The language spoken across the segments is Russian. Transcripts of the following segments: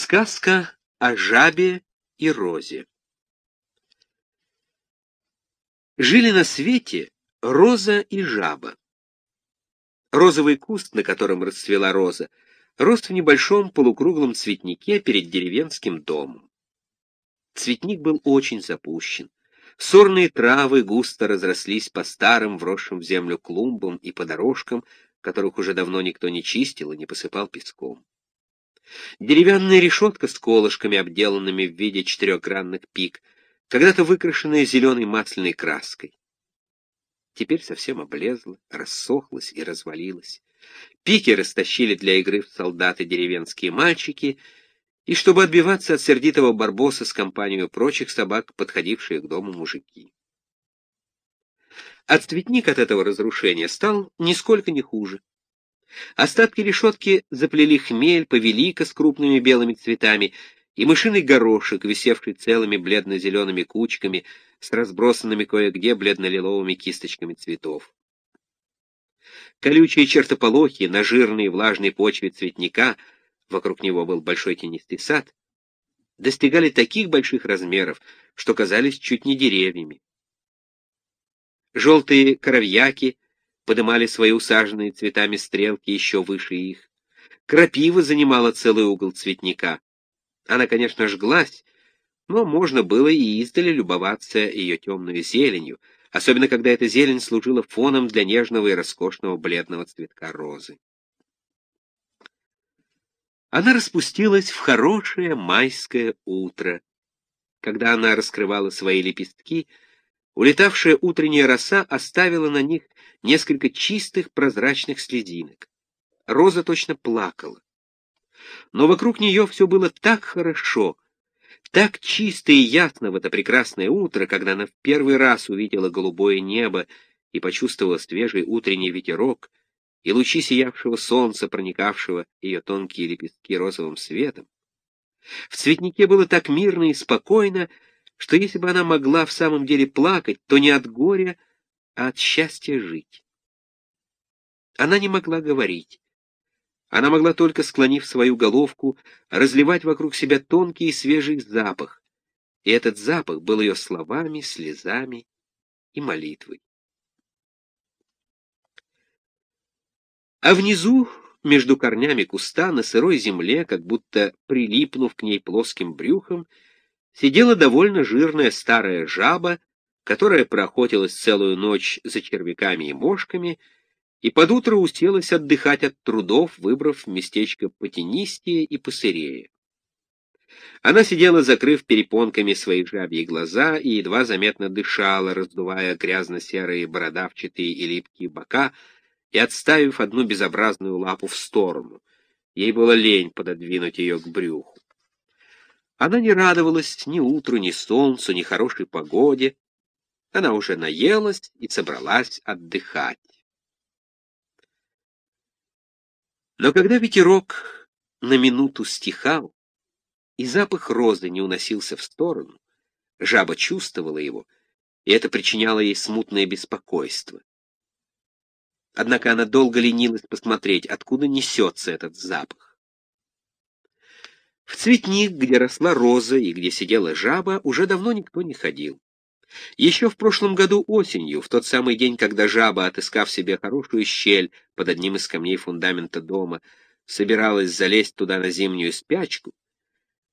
Сказка о жабе и розе. Жили на свете роза и жаба. Розовый куст, на котором расцвела роза, рос в небольшом полукруглом цветнике перед деревенским домом. Цветник был очень запущен. Сорные травы густо разрослись по старым, вросшим в землю клумбам и по дорожкам, которых уже давно никто не чистил и не посыпал песком. Деревянная решетка с колышками, обделанными в виде четырехгранных пик, когда-то выкрашенная зеленой масляной краской. Теперь совсем облезла, рассохлась и развалилась. Пики растащили для игры в солдаты деревенские мальчики, и чтобы отбиваться от сердитого барбоса с компанией прочих собак, подходившие к дому мужики. А цветник от этого разрушения стал нисколько не хуже. Остатки решетки заплели хмель, повелика с крупными белыми цветами и мышиный горошек, висевший целыми бледно-зелеными кучками с разбросанными кое-где бледно-лиловыми кисточками цветов. Колючие чертополохи на жирной влажной почве цветника, вокруг него был большой тенистый сад, достигали таких больших размеров, что казались чуть не деревьями. Желтые коровьяки — подымали свои усаженные цветами стрелки еще выше их. Крапива занимала целый угол цветника. Она, конечно, жглась, но можно было и издали любоваться ее темной зеленью, особенно когда эта зелень служила фоном для нежного и роскошного бледного цветка розы. Она распустилась в хорошее майское утро. Когда она раскрывала свои лепестки, улетавшая утренняя роса оставила на них несколько чистых прозрачных слезинок. Роза точно плакала. Но вокруг нее все было так хорошо, так чисто и ясно в это прекрасное утро, когда она в первый раз увидела голубое небо и почувствовала свежий утренний ветерок и лучи сиявшего солнца, проникавшего ее тонкие лепестки розовым светом. В цветнике было так мирно и спокойно, что если бы она могла в самом деле плакать, то не от горя, а от счастья жить. Она не могла говорить. Она могла только, склонив свою головку, разливать вокруг себя тонкий и свежий запах, и этот запах был ее словами, слезами и молитвой. А внизу, между корнями куста, на сырой земле, как будто прилипнув к ней плоским брюхом, сидела довольно жирная старая жаба которая проохотилась целую ночь за червяками и мошками, и под утро уселась отдыхать от трудов, выбрав местечко потенистее и посырее. Она сидела, закрыв перепонками свои жабьи глаза, и едва заметно дышала, раздувая грязно-серые бородавчатые и липкие бока и отставив одну безобразную лапу в сторону. Ей было лень пододвинуть ее к брюху. Она не радовалась ни утру, ни солнцу, ни хорошей погоде, она уже наелась и собралась отдыхать. Но когда ветерок на минуту стихал, и запах розы не уносился в сторону, жаба чувствовала его, и это причиняло ей смутное беспокойство. Однако она долго ленилась посмотреть, откуда несется этот запах. В цветник, где росла роза и где сидела жаба, уже давно никто не ходил. Еще в прошлом году осенью, в тот самый день, когда жаба, отыскав себе хорошую щель под одним из камней фундамента дома, собиралась залезть туда на зимнюю спячку,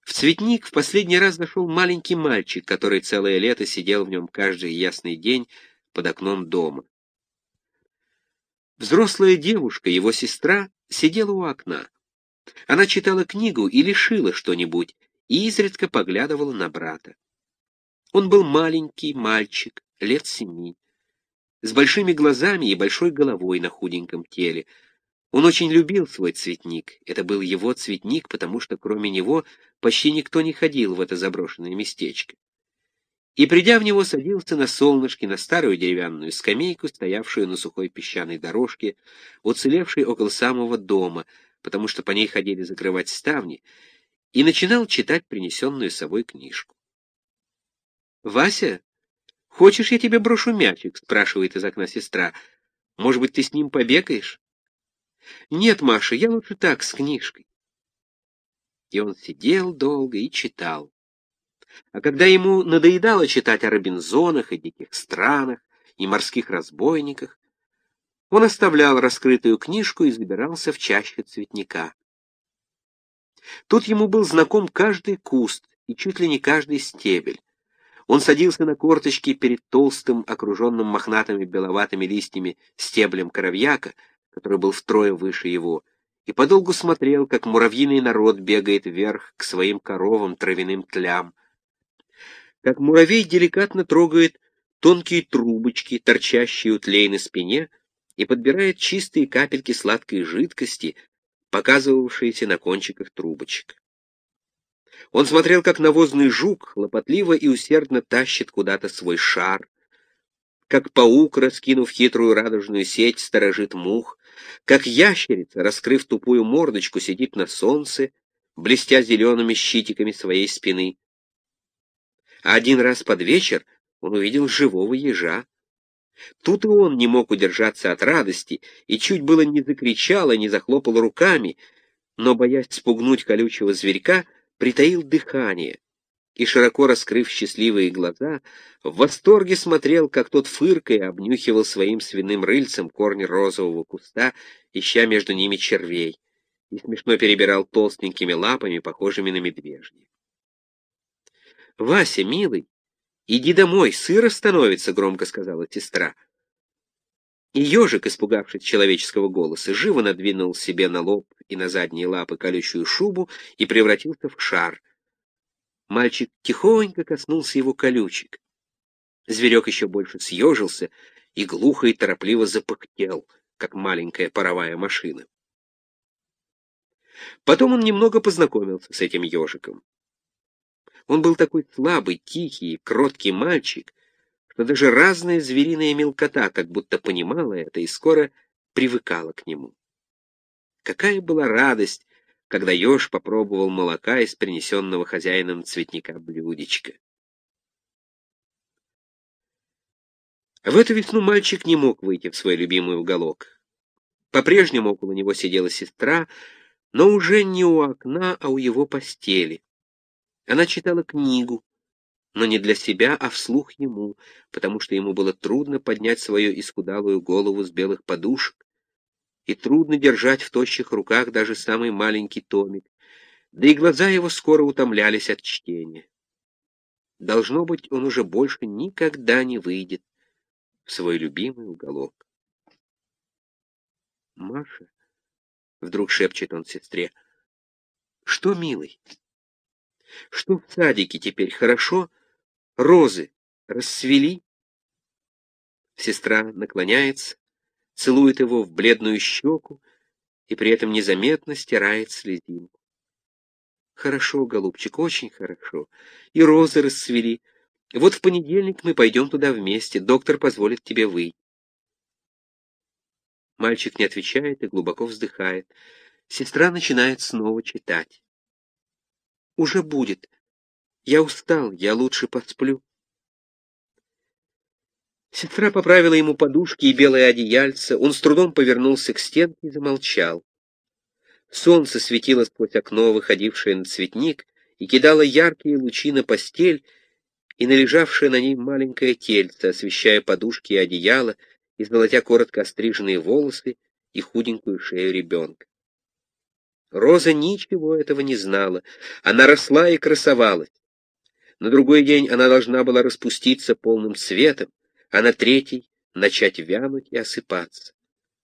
в цветник в последний раз зашел маленький мальчик, который целое лето сидел в нем каждый ясный день под окном дома. Взрослая девушка, его сестра, сидела у окна. Она читала книгу или шила что-нибудь и изредка поглядывала на брата. Он был маленький мальчик, лет семи, с большими глазами и большой головой на худеньком теле. Он очень любил свой цветник. Это был его цветник, потому что кроме него почти никто не ходил в это заброшенное местечко. И, придя в него, садился на солнышке на старую деревянную скамейку, стоявшую на сухой песчаной дорожке, уцелевшей около самого дома, потому что по ней ходили закрывать ставни, и начинал читать принесенную с собой книжку. «Вася, хочешь, я тебе брошу мячик?» — спрашивает из окна сестра. «Может быть, ты с ним побегаешь?» «Нет, Маша, я лучше так, с книжкой». и он сидел долго и читал. А когда ему надоедало читать о Робинзонах и диких странах, и морских разбойниках, он оставлял раскрытую книжку и забирался в чаще цветника. Тут ему был знаком каждый куст и чуть ли не каждый стебель. Он садился на корточки перед толстым, окруженным мохнатыми беловатыми листьями стеблем коровьяка, который был втрое выше его, и подолгу смотрел, как муравьиный народ бегает вверх к своим коровам травяным тлям, как муравей деликатно трогает тонкие трубочки, торчащие у тлей на спине, и подбирает чистые капельки сладкой жидкости, показывавшиеся на кончиках трубочек. Он смотрел, как навозный жук хлопотливо и усердно тащит куда-то свой шар, как паук, раскинув хитрую радужную сеть, сторожит мух, как ящерица, раскрыв тупую мордочку, сидит на солнце, блестя зелеными щитиками своей спины. А один раз под вечер он увидел живого ежа. Тут и он не мог удержаться от радости и чуть было не закричал и не захлопал руками, но, боясь спугнуть колючего зверька, притаил дыхание и, широко раскрыв счастливые глаза, в восторге смотрел, как тот фыркая обнюхивал своим свиным рыльцем корни розового куста, ища между ними червей, и смешно перебирал толстенькими лапами, похожими на медвежьи. «Вася, милый, иди домой, сыро становится», — громко сказала сестра. И ежик, испугавшись человеческого голоса, живо надвинул себе на лоб и на задние лапы колючую шубу и превратился в шар. Мальчик тихонько коснулся его колючек. Зверек еще больше съежился и глухо и торопливо запыхтел, как маленькая паровая машина. Потом он немного познакомился с этим ежиком. Он был такой слабый, тихий, кроткий мальчик, что даже разная звериная мелкота как будто понимала это и скоро привыкала к нему. Какая была радость, когда еж попробовал молока из принесенного хозяином цветника блюдечка. В эту весну мальчик не мог выйти в свой любимый уголок. По-прежнему около него сидела сестра, но уже не у окна, а у его постели. Она читала книгу, но не для себя, а вслух ему, потому что ему было трудно поднять свою исхудалую голову с белых подушек, и трудно держать в тощих руках даже самый маленький томик, да и глаза его скоро утомлялись от чтения. Должно быть, он уже больше никогда не выйдет в свой любимый уголок. «Маша», — вдруг шепчет он сестре, — «что, милый? Что в садике теперь хорошо?» Розы расцвели. Сестра наклоняется, целует его в бледную щеку и при этом незаметно стирает слезинку. Хорошо, голубчик, очень хорошо. И розы расцвели. Вот в понедельник мы пойдем туда вместе. Доктор позволит тебе выйти. Мальчик не отвечает и глубоко вздыхает. Сестра начинает снова читать. Уже будет. Я устал, я лучше посплю. Сестра поправила ему подушки и белое одеяльце, он с трудом повернулся к стенке и замолчал. Солнце светило сквозь окно, выходившее на цветник, и кидало яркие лучи на постель и на лежавшее на ней маленькое тельце, освещая подушки и одеяло, и золотя коротко остриженные волосы и худенькую шею ребенка. Роза ничего этого не знала. Она росла и красовалась. На другой день она должна была распуститься полным цветом, а на третий начать вянуть и осыпаться.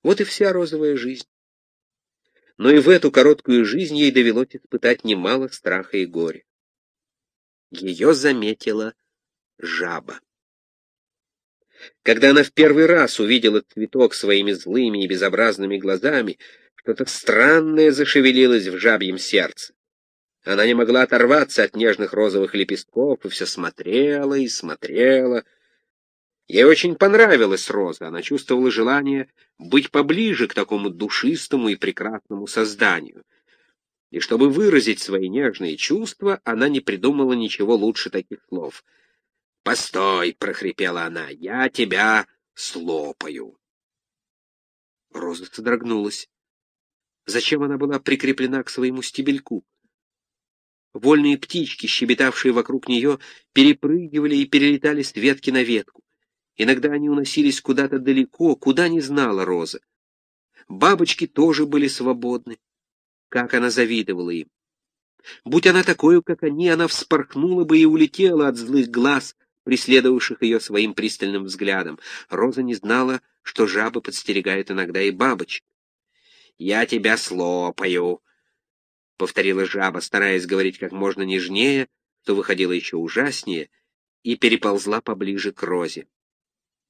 Вот и вся розовая жизнь. Но и в эту короткую жизнь ей довелось испытать немало страха и горя. Ее заметила жаба. Когда она в первый раз увидела цветок своими злыми и безобразными глазами, что-то странное зашевелилось в жабьем сердце. Она не могла оторваться от нежных розовых лепестков и все смотрела и смотрела. Ей очень понравилась роза, она чувствовала желание быть поближе к такому душистому и прекрасному созданию. И чтобы выразить свои нежные чувства, она не придумала ничего лучше таких слов. «Постой!» — прохрипела она. «Я тебя слопаю!» Роза содрогнулась. Зачем она была прикреплена к своему стебельку? Вольные птички, щебетавшие вокруг нее, перепрыгивали и перелетали с ветки на ветку. Иногда они уносились куда-то далеко, куда не знала Роза. Бабочки тоже были свободны. Как она завидовала им. Будь она такой, как они, она вспорхнула бы и улетела от злых глаз, преследовавших ее своим пристальным взглядом. Роза не знала, что жабы подстерегают иногда и бабочек. «Я тебя слопаю», — повторила жаба, стараясь говорить как можно нежнее, что выходило еще ужаснее, и переползла поближе к Розе.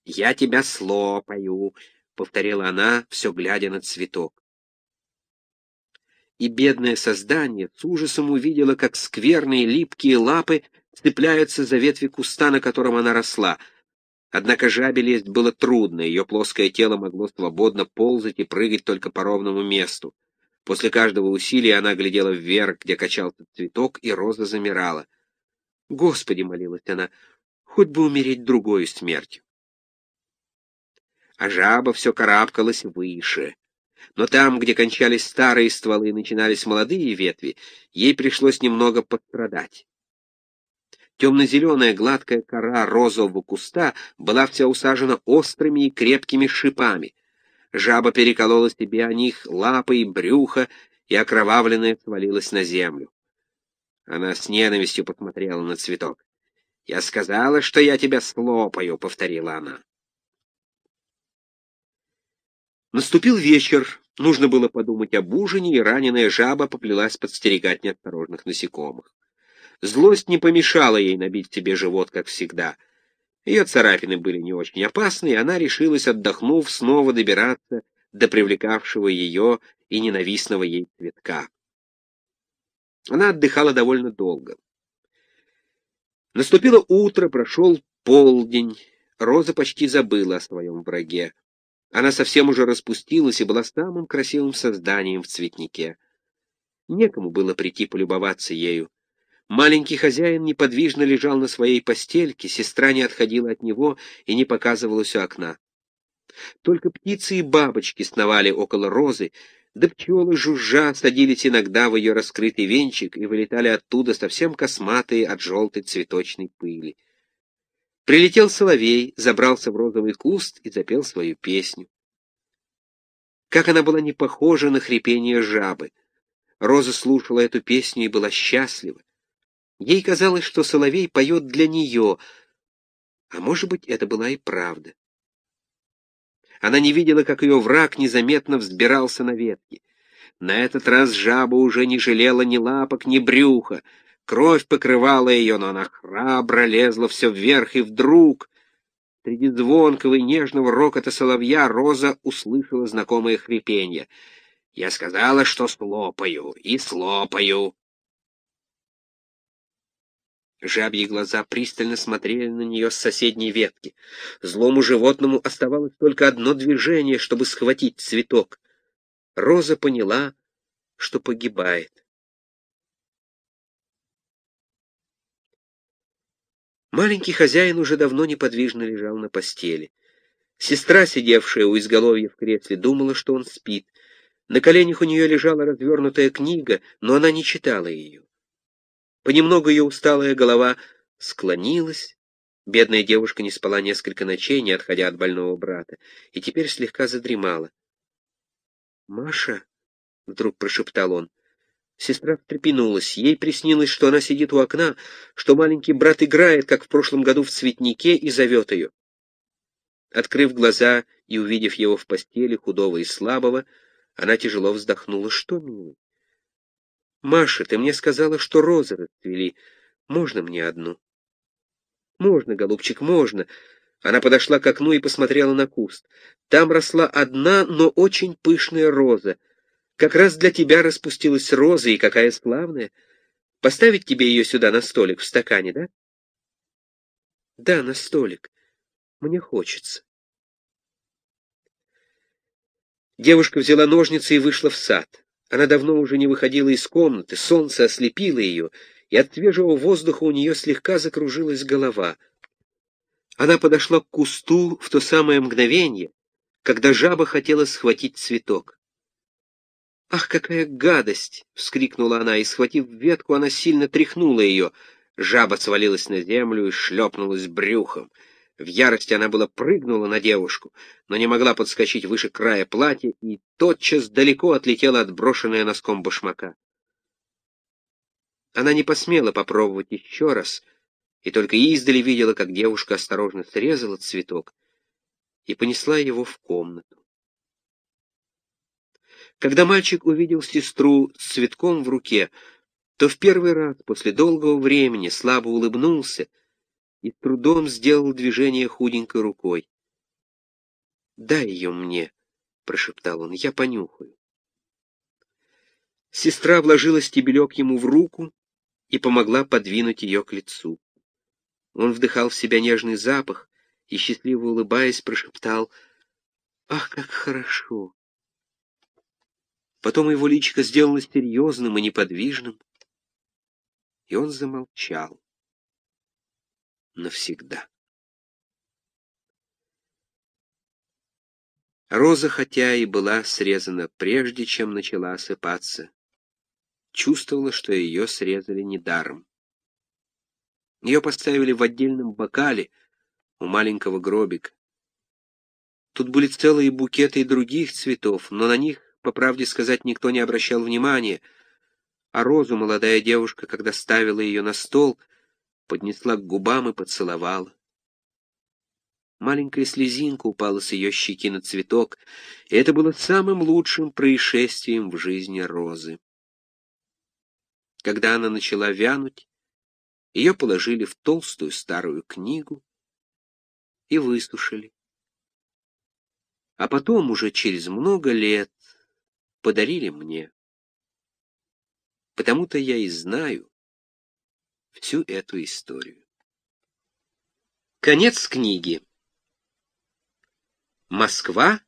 «Я тебя слопаю», — повторила она, все глядя на цветок. И бедное создание с ужасом увидело, как скверные липкие лапы цепляются за ветви куста, на котором она росла. Однако жабе лезть было трудно, ее плоское тело могло свободно ползать и прыгать только по ровному месту. После каждого усилия она глядела вверх, где качался цветок, и роза замирала. «Господи!» — молилась она, — «хоть бы умереть другой смертью». А жаба все карабкалась выше. Но там, где кончались старые стволы и начинались молодые ветви, ей пришлось немного пострадать. Темно-зеленая гладкая кора розового куста была вся усажена острыми и крепкими шипами. Жаба переколола себе о них лапы и брюхо, и окровавленная свалилась на землю. Она с ненавистью посмотрела на цветок. «Я сказала, что я тебя слопаю», — повторила она. Наступил вечер, нужно было подумать об ужине, и раненая жаба поплелась подстерегать неосторожных насекомых. Злость не помешала ей набить себе живот, как всегда. Ее царапины были не очень опасны, и она решилась, отдохнув, снова добираться до привлекавшего ее и ненавистного ей цветка. Она отдыхала довольно долго. Наступило утро, прошел полдень. Роза почти забыла о своем враге. Она совсем уже распустилась и была самым красивым созданием в цветнике. Некому было прийти полюбоваться ею. Маленький хозяин неподвижно лежал на своей постельке, сестра не отходила от него и не показывалась у окна. Только птицы и бабочки сновали около розы, да пчелы жужжа садились иногда в ее раскрытый венчик и вылетали оттуда совсем косматые от желтой цветочной пыли. Прилетел соловей, забрался в розовый куст и запел свою песню. Как она была не похожа на хрипение жабы! Роза слушала эту песню и была счастлива. Ей казалось, что Соловей поет для нее, а может быть, это была и правда. Она не видела, как ее враг незаметно взбирался на ветки. На этот раз жаба уже не жалела ни лапок, ни брюха. Кровь покрывала ее, но она храбро лезла все вверх, и вдруг... Среди звонкого и нежного рокота соловья Роза услышала знакомое хрипенье. «Я сказала, что слопаю, и слопаю!» Жабьи глаза пристально смотрели на нее с соседней ветки. Злому животному оставалось только одно движение, чтобы схватить цветок. Роза поняла, что погибает. Маленький хозяин уже давно неподвижно лежал на постели. Сестра, сидевшая у изголовья в кресле, думала, что он спит. На коленях у нее лежала развернутая книга, но она не читала ее. Понемногу ее усталая голова склонилась. Бедная девушка не спала несколько ночей, не отходя от больного брата, и теперь слегка задремала. «Маша?» — вдруг прошептал он. Сестра встрепенулась. Ей приснилось, что она сидит у окна, что маленький брат играет, как в прошлом году в цветнике, и зовет ее. Открыв глаза и увидев его в постели, худого и слабого, она тяжело вздохнула. «Что, милый?» «Маша, ты мне сказала, что розы расцвели. Можно мне одну?» «Можно, голубчик, можно». Она подошла к окну и посмотрела на куст. Там росла одна, но очень пышная роза. Как раз для тебя распустилась роза, и какая славная. Поставить тебе ее сюда на столик в стакане, да? Да, на столик. Мне хочется. Девушка взяла ножницы и вышла в сад. Она давно уже не выходила из комнаты, солнце ослепило ее, и от свежего воздуха у нее слегка закружилась голова. Она подошла к кусту в то самое мгновение, когда жаба хотела схватить цветок. «Ах, какая гадость!» — вскрикнула она, и, схватив ветку, она сильно тряхнула ее. Жаба свалилась на землю и шлепнулась брюхом. В ярости она была прыгнула на девушку, но не могла подскочить выше края платья и тотчас далеко отлетела отброшенная носком башмака. Она не посмела попробовать еще раз, и только издали видела, как девушка осторожно срезала цветок и понесла его в комнату. Когда мальчик увидел сестру с цветком в руке, то в первый раз после долгого времени слабо улыбнулся и трудом сделал движение худенькой рукой. «Дай ее мне», — прошептал он, — «я понюхаю». Сестра вложила стебелек ему в руку и помогла подвинуть ее к лицу. Он вдыхал в себя нежный запах и, счастливо улыбаясь, прошептал «Ах, как хорошо!» Потом его личико сделалось серьезным и неподвижным, и он замолчал навсегда. Роза, хотя и была срезана прежде, чем начала осыпаться, чувствовала, что ее срезали недаром. Ее поставили в отдельном бокале у маленького гробика. Тут были целые букеты и других цветов, но на них, по правде сказать, никто не обращал внимания, а розу молодая девушка, когда ставила ее на стол, поднесла к губам и поцеловала. Маленькая слезинка упала с ее щеки на цветок, и это было самым лучшим происшествием в жизни Розы. Когда она начала вянуть, ее положили в толстую старую книгу и высушили. А потом, уже через много лет, подарили мне. Потому-то я и знаю всю эту историю. Конец книги. Москва,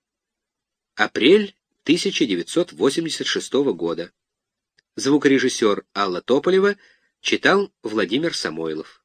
апрель 1986 года. Звукорежиссер Алла Тополева читал Владимир Самойлов.